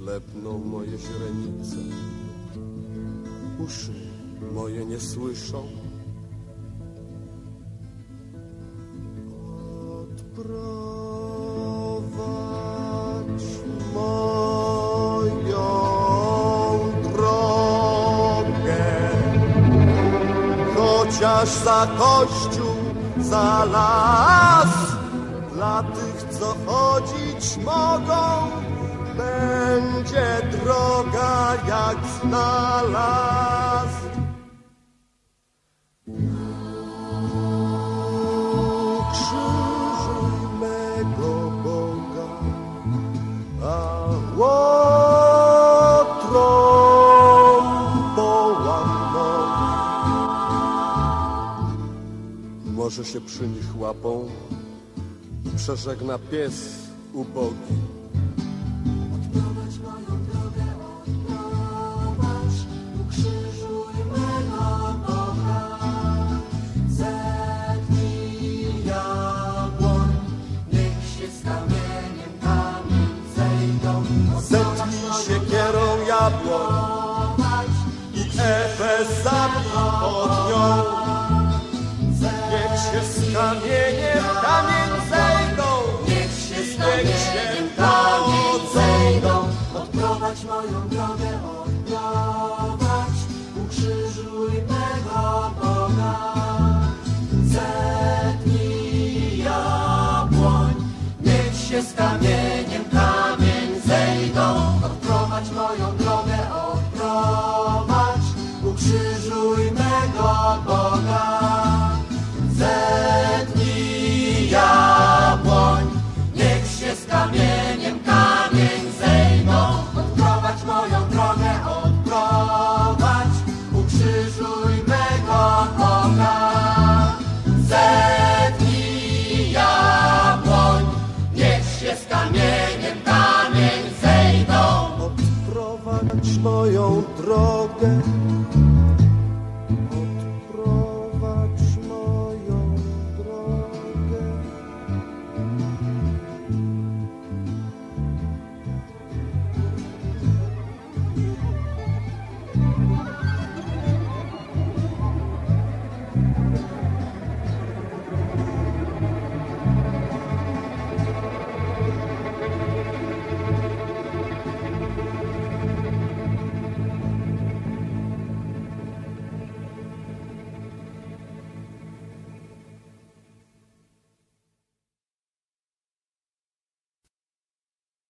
Klepną moje źrenice, uszy moje nie słyszą. Odprowadź moją drogę, chociaż za kościół, za las, dla tych, co chodzić mogą, jak znalazł. Ukrzyżuj mego Boga, a łotrą połam nogi. Może się przy nich łapą przeżegna pies ubogi. Pod nią. Niech się z kamieniem kamień zejdą. niech się z kamieniem kamień zejdą. Odprowadź moją drogę, odprowadź, ukrzyżuj mego Boga. Zetnij jabłoń, niech się z kamieniem kamień zejdą. Odprowadź moją drogę, moją drogę.